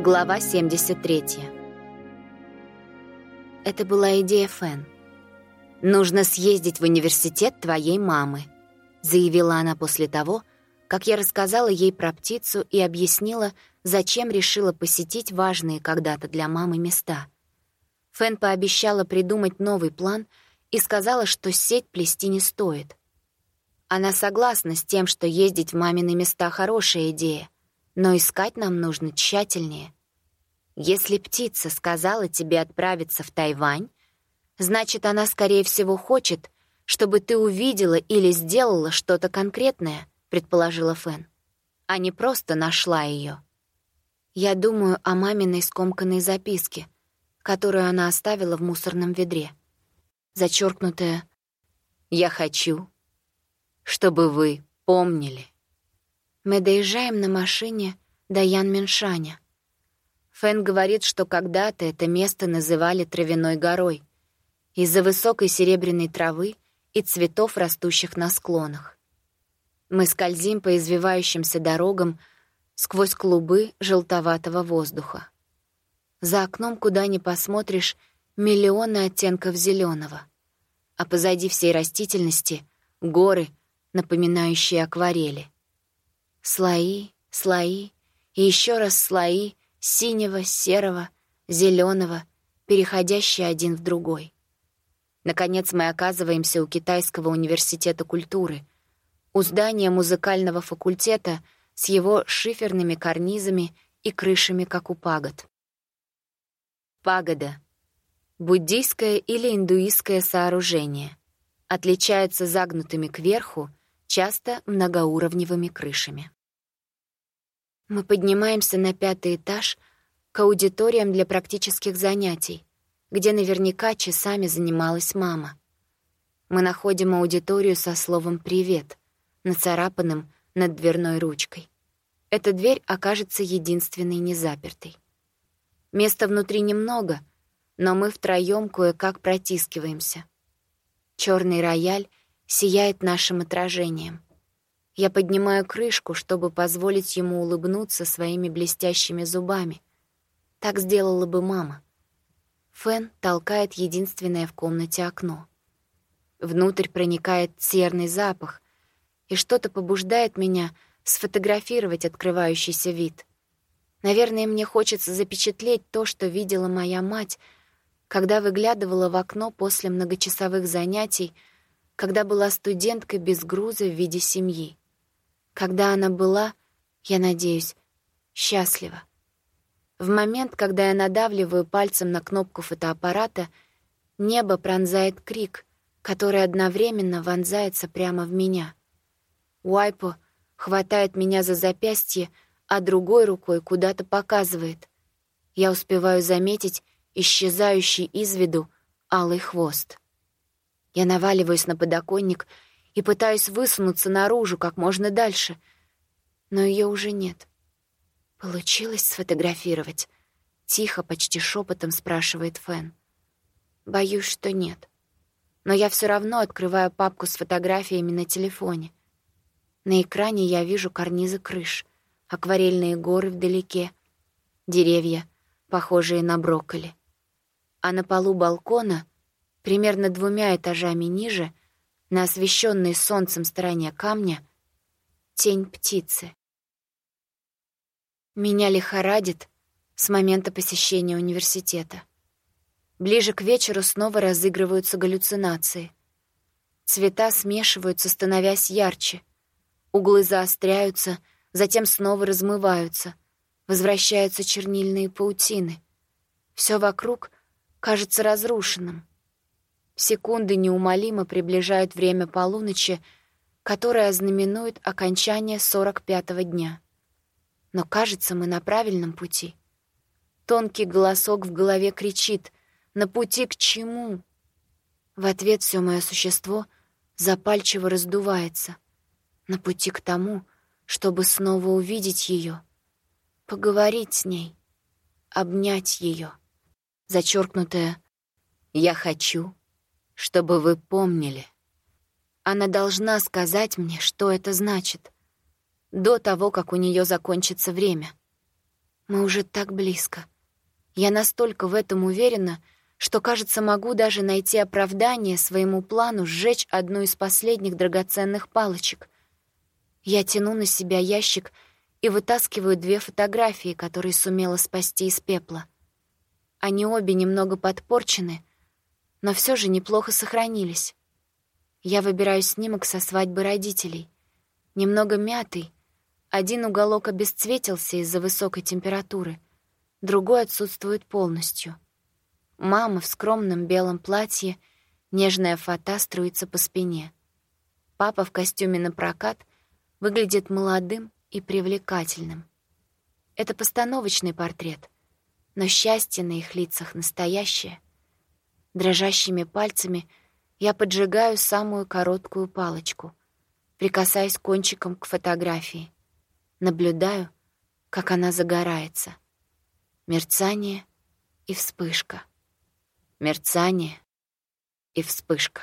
Глава 73. Это была идея Фэн. «Нужно съездить в университет твоей мамы», — заявила она после того, как я рассказала ей про птицу и объяснила, зачем решила посетить важные когда-то для мамы места. Фэн пообещала придумать новый план и сказала, что сеть плести не стоит. Она согласна с тем, что ездить в мамины места — хорошая идея — но искать нам нужно тщательнее. Если птица сказала тебе отправиться в Тайвань, значит, она, скорее всего, хочет, чтобы ты увидела или сделала что-то конкретное, предположила Фэн, а не просто нашла ее. Я думаю о маминой скомканной записке, которую она оставила в мусорном ведре. Зачеркнутая «Я хочу, чтобы вы помнили». Мы доезжаем на машине до Янминшаня. Фэн говорит, что когда-то это место называли Травяной горой из-за высокой серебряной травы и цветов, растущих на склонах. Мы скользим по извивающимся дорогам сквозь клубы желтоватого воздуха. За окном, куда ни посмотришь, миллионы оттенков зеленого, а позади всей растительности — горы, напоминающие акварели — Слои, слои и еще раз слои синего, серого, зеленого, переходящие один в другой. Наконец мы оказываемся у Китайского университета культуры, у здания музыкального факультета с его шиферными карнизами и крышами, как у пагод. Пагода — буддийское или индуистское сооружение, отличается загнутыми кверху, часто многоуровневыми крышами. Мы поднимаемся на пятый этаж к аудиториям для практических занятий, где наверняка часами занималась мама. Мы находим аудиторию со словом «привет», нацарапанным над дверной ручкой. Эта дверь окажется единственной незапертой. Места внутри немного, но мы втроём кое-как протискиваемся. Чёрный рояль сияет нашим отражением — я поднимаю крышку, чтобы позволить ему улыбнуться своими блестящими зубами. Так сделала бы мама. Фэн толкает единственное в комнате окно. Внутрь проникает серный запах, и что-то побуждает меня сфотографировать открывающийся вид. Наверное, мне хочется запечатлеть то, что видела моя мать, когда выглядывала в окно после многочасовых занятий, когда была студенткой без груза в виде семьи когда она была, я надеюсь, счастлива. В момент, когда я надавливаю пальцем на кнопку фотоаппарата, небо пронзает крик, который одновременно вонзается прямо в меня. Уайпо хватает меня за запястье, а другой рукой куда-то показывает. Я успеваю заметить исчезающий из виду алый хвост. Я наваливаюсь на подоконник — и пытаюсь высунуться наружу как можно дальше, но ее уже нет. «Получилось сфотографировать?» — тихо, почти шепотом спрашивает Фэн. «Боюсь, что нет. Но я все равно открываю папку с фотографиями на телефоне. На экране я вижу карнизы крыш, акварельные горы вдалеке, деревья, похожие на брокколи. А на полу балкона, примерно двумя этажами ниже, на освещенной солнцем стороне камня тень птицы. Меня лихорадит с момента посещения университета. Ближе к вечеру снова разыгрываются галлюцинации. Цвета смешиваются, становясь ярче. Углы заостряются, затем снова размываются. Возвращаются чернильные паутины. Все вокруг кажется разрушенным. Секунды неумолимо приближают время полуночи, которое ознаменует окончание сорок пятого дня. Но кажется, мы на правильном пути. Тонкий голосок в голове кричит «На пути к чему?» В ответ все мое существо запальчиво раздувается. На пути к тому, чтобы снова увидеть ее, поговорить с ней, обнять ее. Зачеркнутое «Я хочу» чтобы вы помнили. Она должна сказать мне, что это значит, до того, как у нее закончится время. Мы уже так близко. Я настолько в этом уверена, что, кажется, могу даже найти оправдание своему плану сжечь одну из последних драгоценных палочек. Я тяну на себя ящик и вытаскиваю две фотографии, которые сумела спасти из пепла. Они обе немного подпорчены, но все же неплохо сохранились. Я выбираю снимок со свадьбы родителей. Немного мятый, один уголок обесцветился из-за высокой температуры, другой отсутствует полностью — Мама в скромном белом платье, нежная фата струится по спине. Папа в костюме на прокат выглядит молодым и привлекательным. Это постановочный портрет, но счастье на их лицах настоящее. Дрожащими пальцами я поджигаю самую короткую палочку, прикасаясь кончиком к фотографии. Наблюдаю, как она загорается. Мерцание и вспышка мерцание и вспышка.